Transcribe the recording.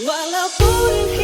Walaupun